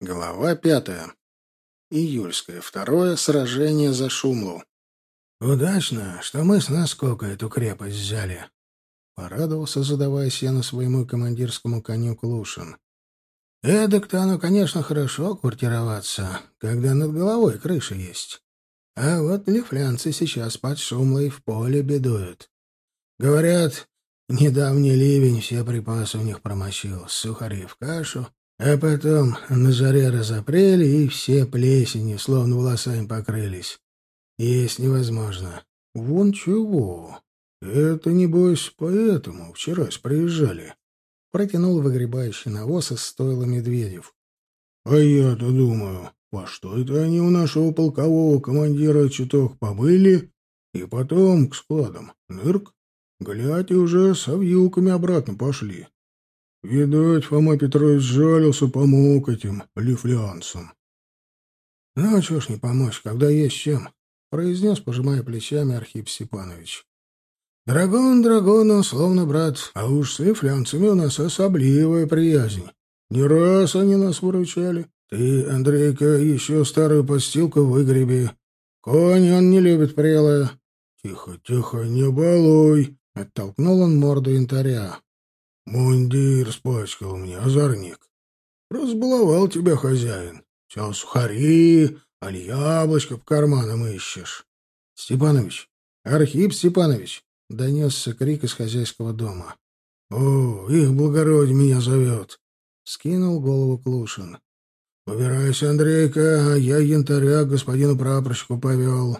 Глава пятая. Июльское. Второе сражение за Шумлу. «Удачно, что мы с наскока эту крепость взяли», — порадовался, задавая сено своему командирскому коню Клушин. «Эдак-то оно, конечно, хорошо квартироваться, когда над головой крыша есть. А вот лифлянцы сейчас под Шумлой в поле бедуют. Говорят, недавний ливень все припасы у них промочил, сухари в кашу, а потом на заре разопрели, и все плесени, словно волосами покрылись. Есть невозможно. Вон чего. Это, небось, поэтому вчера приезжали. Протянул выгребающий навоз из стойла Медведев. А я-то думаю, во что это они у нашего полкового командира чуток побыли, и потом к складам. Нырк, глядь, уже с вьюками обратно пошли. Видать, Фома Петрович жалился, помог этим лифлянцам. — Ну, а чего ж не помочь, когда есть чем, — произнес, пожимая плечами Архип Степанович. — Драгон драгону, словно брат, а уж с лифлянцами у нас особливая приязнь. Не раз они нас выручали. Ты, Андрейка, еще старую подстилку выгреби. Конь он не любит прелое. — Тихо, тихо, не балуй! — оттолкнул он морду янтаря. Мундир спачкал мне, озорник. Разбаловал тебя хозяин. Все сухари, аль яблочко по карманам ищешь. Степанович, Архип Степанович, — донесся крик из хозяйского дома. — О, их благородие меня зовет! — скинул голову Клушин. — Убирайся, Андрейка, а я янтаря господину прапорщику повел.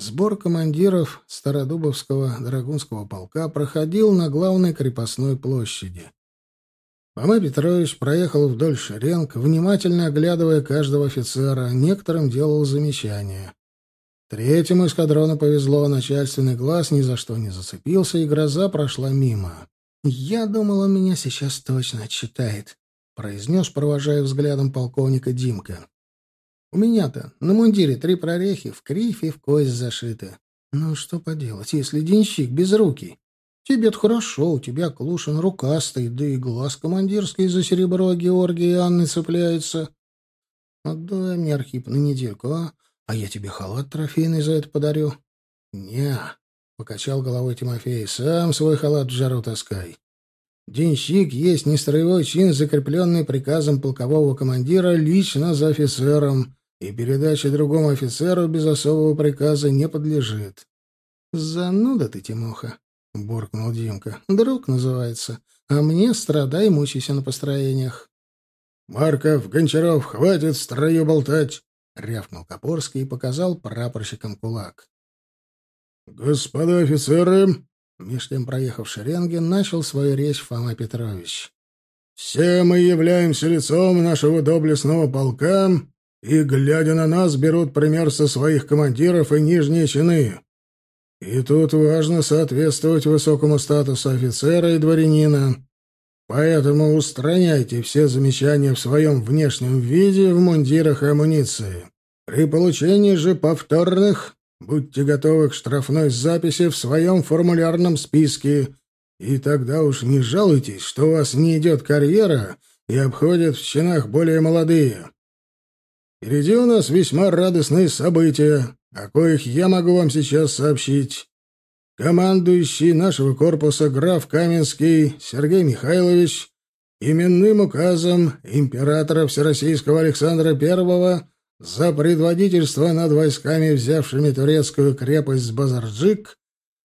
Сбор командиров Стародубовского драгунского полка проходил на главной крепостной площади. Фома Петрович проехал вдоль шеренг, внимательно оглядывая каждого офицера, некоторым делал замечания. Третьему эскадрону повезло, начальственный глаз ни за что не зацепился, и гроза прошла мимо. «Я думал, он меня сейчас точно отчитает», — произнес, провожая взглядом полковника Димка. У меня-то на мундире три прорехи, в кривь и в кость зашиты. Ну, что поделать, если денщик без руки? Тебе-то хорошо, у тебя Клушин рукастый, да и глаз командирский за серебро Георгия и Анны цепляется. Отдай мне, Архип, на недельку, а? А я тебе халат трофейный за это подарю. не покачал головой Тимофей, — сам свой халат в жару таскай. Денщик есть нестроевой чин, закрепленный приказом полкового командира лично за офицером, и передача другому офицеру без особого приказа не подлежит. «Зануда ты, Тимоха!» — буркнул Димка. «Друг называется. А мне страдай, мучайся на построениях». «Марков, Гончаров, хватит в строю болтать!» — рявкнул Копорский и показал прапорщикам кулак. «Господа офицеры!» — меж тем проехав шеренги, начал свою речь Фома Петрович. «Все мы являемся лицом нашего доблестного полка и, глядя на нас, берут пример со своих командиров и нижние чины. И тут важно соответствовать высокому статусу офицера и дворянина. Поэтому устраняйте все замечания в своем внешнем виде в мундирах и амуниции. При получении же повторных будьте готовы к штрафной записи в своем формулярном списке, и тогда уж не жалуйтесь, что у вас не идет карьера и обходят в чинах более молодые. Впереди у нас весьма радостные события, о коих я могу вам сейчас сообщить. Командующий нашего корпуса граф Каменский Сергей Михайлович именным указом императора Всероссийского Александра I за предводительство над войсками, взявшими турецкую крепость Базарджик,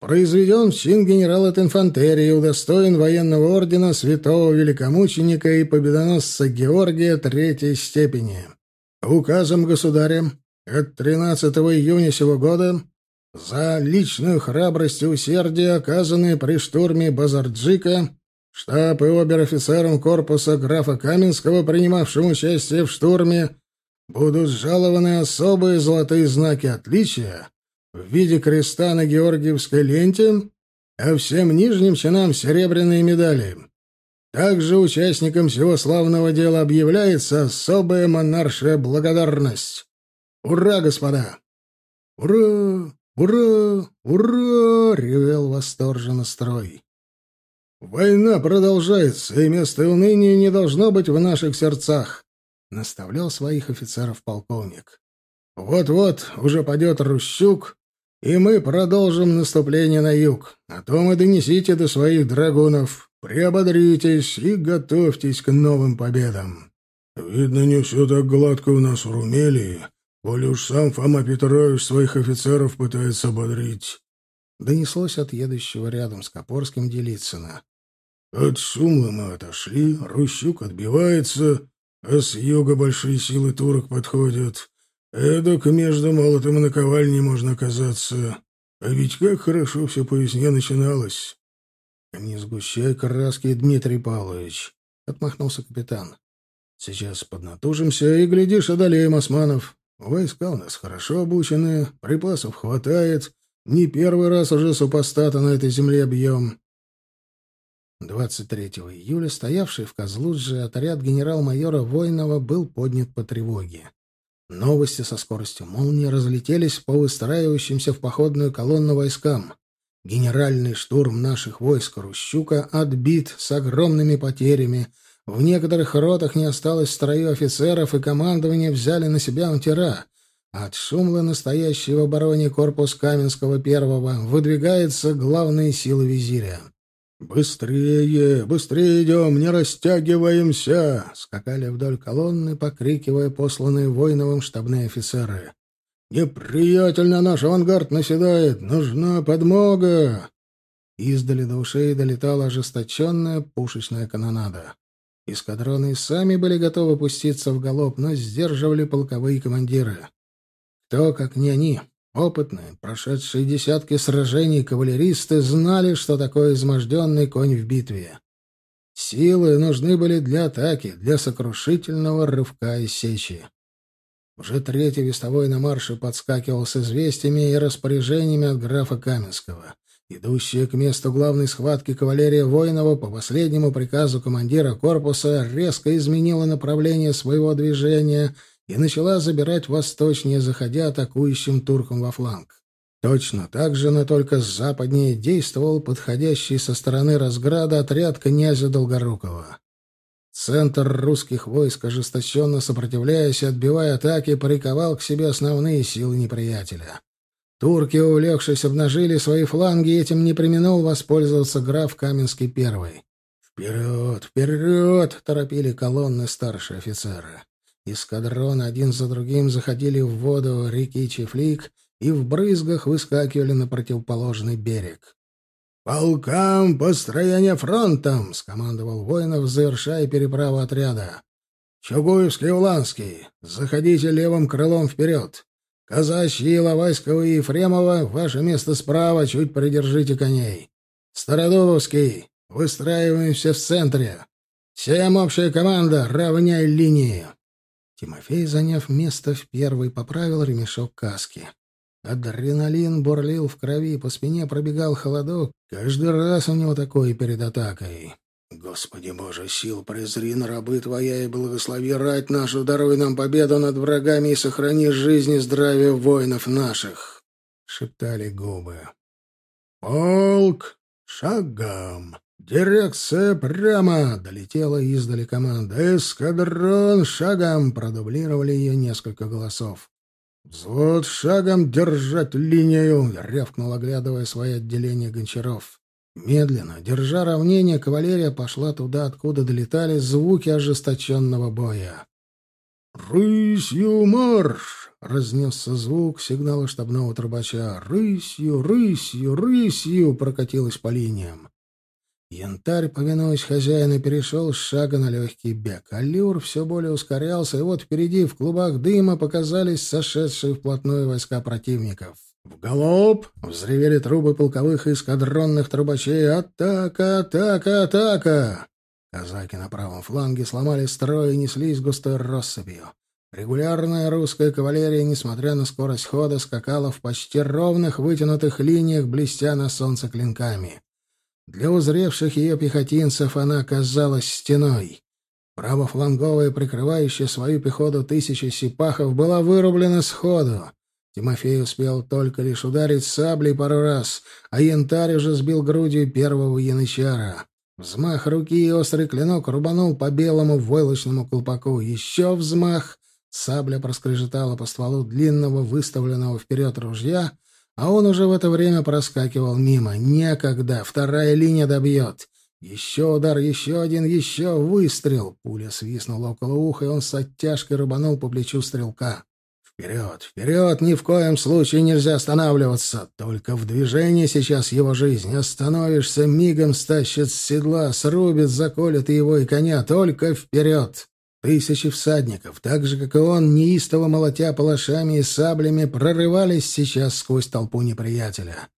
произведен в чин генерал от инфантерии, удостоен военного ордена святого великомученика и победоносца Георгия третьей степени. Указом государя от 13 июня сего года за личную храбрость и усердие, оказанные при штурме Базарджика, штаб и обер-офицером корпуса графа Каменского, принимавшим участие в штурме, будут жалованы особые золотые знаки отличия в виде креста на Георгиевской ленте, а всем нижним чинам серебряные медали. Также участникам всего славного дела объявляется особая монаршая благодарность. Ура, господа! Ура! Ура! Ура! ревел восторженно строй. Война продолжается, и места уныния не должно быть в наших сердцах, — наставлял своих офицеров полковник. «Вот-вот уже падет Рущук, и мы продолжим наступление на юг. А то мы донесите до своих драгунов. Приободритесь и готовьтесь к новым победам». «Видно, не все так гладко у нас в Румелии, коли уж сам Фома Петрович своих офицеров пытается ободрить», — донеслось от едущего рядом с Копорским Делицына. «От Сумлы мы отошли, Рущук отбивается, а с юга большие силы турок подходят. Эдак между молотом и наковальней можно оказаться. А ведь как хорошо все по весне начиналось. — Не сгущай краски, Дмитрий Павлович, — отмахнулся капитан. — Сейчас поднатужимся и, глядишь, одолеем османов. Войска у нас хорошо обучены, припасов хватает. Не первый раз уже супостата на этой земле бьем. 23 июля стоявший в Козлудже отряд генерал-майора Войнова был поднят по тревоге. Новости со скоростью молнии разлетелись по выстраивающимся в походную колонну войскам. Генеральный штурм наших войск Рущука отбит с огромными потерями. В некоторых ротах не осталось в строю офицеров, и командование взяли на себя унтера. От Шумлы, настоящего в обороне корпус Каменского первого, выдвигаются главные силы визиря. «Быстрее, быстрее идем, не растягиваемся!» Скакали вдоль колонны, покрикивая посланные Войновым штабные офицеры. «Неприятель на наш авангард наседает! Нужна подмога!» Издали до ушей долетала ожесточенная пушечная канонада. Эскадроны сами были готовы пуститься в галоп, но сдерживали полковые командиры. Кто, как не они, Опытные, прошедшие десятки сражений кавалеристы знали, что такое изможденный конь в битве. Силы нужны были для атаки, для сокрушительного рывка и сечи. Уже третий вестовой на марше подскакивал с известиями и распоряжениями от графа Каменского. Идущая к месту главной схватки кавалерия Воинова по последнему приказу командира корпуса резко изменила направление своего движения и начала забирать восточнее, заходя атакующим туркам во фланг. Точно так же, но только западнее действовал подходящий со стороны Разграда отряд князя Долгорукова. Центр русских войск, ожесточенно сопротивляясь и отбивая атаки, париковал к себе основные силы неприятеля. Турки, увлекшись, обнажили свои фланги, и этим не применил воспользоваться граф Каменский первый. «Вперед! Вперед!» — торопили колонны старшие офицеры. Эскадроны один за другим заходили в воду реки Чифлик и в брызгах выскакивали на противоположный берег. «Полкам построение фронтом!» — скомандовал воинов, завершая переправу отряда. «Чугуевский, Уланский, заходите левым крылом вперед. Казачьи, Ловайского и Ефремова, ваше место справа, чуть придержите коней. Стародубовский, выстраиваемся в центре. Всем общая команда, равняй линии!» Тимофей, заняв место в первой, поправил ремешок каски. Адреналин бурлил в крови, по спине пробегал холодок. Каждый раз у него такое перед атакой. «Господи Боже, сил презри на рабы Твоя и благослови рать нашу, даруй нам победу над врагами и сохрани жизнь и здравие воинов наших!» — шептали губы. «Полк шагом!» «Дирекция прямо!» — долетела издали команда. «Эскадрон шагом!» — продублировали ее несколько голосов. «Взвод шагом держать линию!» — рявкнул, оглядывая свое отделение Гончаров. Медленно, держа равнение, кавалерия пошла туда, откуда долетали звуки ожесточенного боя. «Рысью марш!» — разнесся звук сигнала штабного трубача. «Рысью, рысью, рысью!» — прокатилась по линиям. Янтарь, повинуясь хозяину, перешел с шага на легкий бег. Аллюр все более ускорялся, и вот впереди в клубах дыма показались сошедшие вплотную войска противников. «В галоп!» — взревели трубы полковых и эскадронных трубачей. «Атака! Атака! Атака!» Казаки на правом фланге сломали строй и неслись густой россыпью. Регулярная русская кавалерия, несмотря на скорость хода, скакала в почти ровных вытянутых линиях, блестя на солнце клинками. Для узревших ее пехотинцев она казалась стеной. Правофланговая, прикрывающая свою пехоту тысяча сипахов, была вырублена сходу. Тимофей успел только лишь ударить саблей пару раз, а янтарь уже сбил грудью первого янычара. Взмах руки и острый клинок рубанул по белому войлочному колпаку. Еще взмах. Сабля проскрежетала по стволу длинного, выставленного вперед ружья, а он уже в это время проскакивал мимо. Некогда. Вторая линия добьет. Еще удар, еще один, еще выстрел. Пуля свистнула около уха, и он с оттяжкой рубанул по плечу стрелка. Вперед, вперед, ни в коем случае нельзя останавливаться. Только в движении сейчас его жизнь. Остановишься, мигом стащит с седла, срубит, заколет его и коня. Только вперед. Тысячи всадников, так же, как и он, неистово молотя палашами и саблями, прорывались сейчас сквозь толпу неприятеля.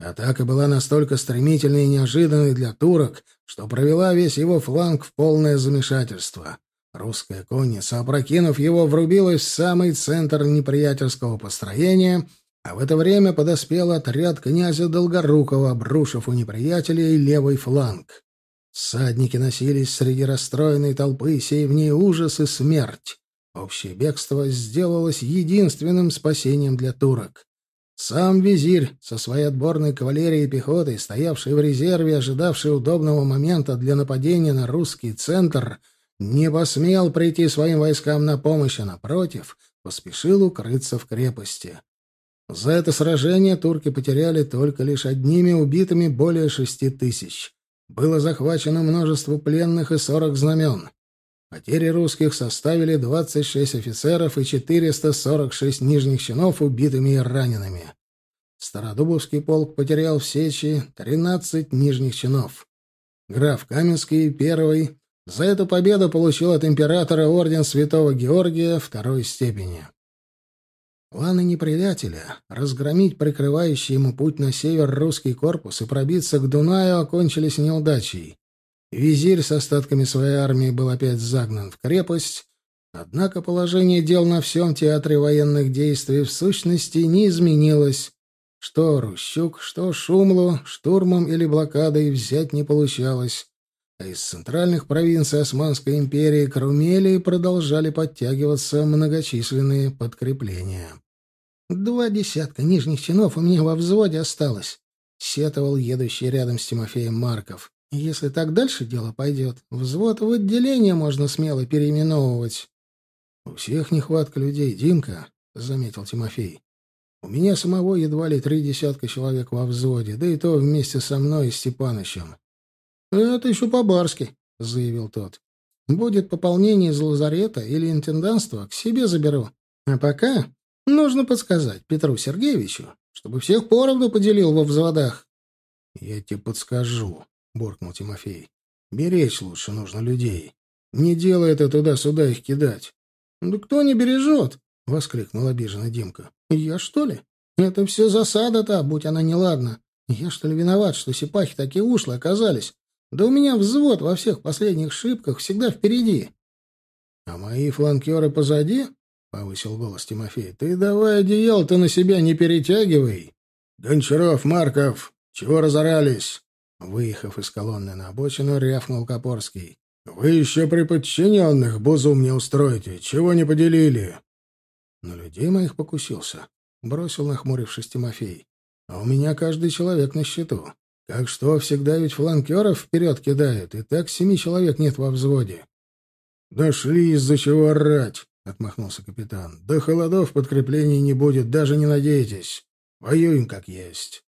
Атака была настолько стремительной и неожиданной для турок, что провела весь его фланг в полное замешательство. Русская конница, опрокинув его, врубилась в самый центр неприятельского построения, а в это время подоспел отряд князя Долгорукова, обрушив у неприятелей левый фланг. Садники носились среди расстроенной толпы, сей в ней ужас и смерть. Общее бегство сделалось единственным спасением для турок. Сам визирь со своей отборной кавалерией и пехотой, стоявший в резерве, ожидавший удобного момента для нападения на русский центр — не посмел прийти своим войскам на помощь, а, напротив, поспешил укрыться в крепости. За это сражение турки потеряли только лишь одними убитыми более шести тысяч. Было захвачено множество пленных и сорок знамен. Потери русских составили 26 офицеров и 446 нижних чинов убитыми и ранеными. Стародубовский полк потерял в Сечи 13 нижних чинов. Граф Каменский, первый, за эту победу получил от императора орден Святого Георгия второй степени. Планы неприятеля — разгромить прикрывающий ему путь на север русский корпус и пробиться к Дунаю — окончились неудачей. Визирь с остатками своей армии был опять загнан в крепость, однако положение дел на всем театре военных действий в сущности не изменилось. Что Рущук, что Шумлу штурмом или блокадой взять не получалось а из центральных провинций Османской империи к Румелии продолжали подтягиваться многочисленные подкрепления. «Два десятка нижних чинов у меня во взводе осталось», — сетовал едущий рядом с Тимофеем Марков. «Если так дальше дело пойдет, взвод в отделение можно смело переименовывать». «У всех нехватка людей, Димка», — заметил Тимофей. «У меня самого едва ли три десятка человек во взводе, да и то вместе со мной и Степанычем. «Это еще по-барски», — заявил тот. «Будет пополнение из лазарета или интенданства, к себе заберу. А пока нужно подсказать Петру Сергеевичу, чтобы всех поровну поделил во взводах». «Я тебе подскажу», — буркнул Тимофей. «Беречь лучше нужно людей. Не делай это туда-сюда их кидать». «Да кто не бережет?» — воскликнул обиженный Димка. «Я, что ли? Это все засада-то, будь она неладна. Я, что ли, виноват, что сипахи такие ушлые оказались? Да у меня взвод во всех последних шибках всегда впереди. — А мои фланкеры позади? — повысил голос Тимофей. — Ты давай одеяло-то на себя не перетягивай. — Гончаров, Марков, чего разорались? Выехав из колонны на обочину, рявкнул Копорский. — Вы еще при подчиненных бузу мне устроите. Чего не поделили? — На людей моих покусился. — бросил, нахмурившись Тимофей. — А у меня каждый человек на счету. Так что всегда ведь фланкеров вперед кидают, и так семи человек нет во взводе. — Дошли из-за чего орать, — отмахнулся капитан. — До холодов подкреплений не будет, даже не надейтесь. Воюем как есть.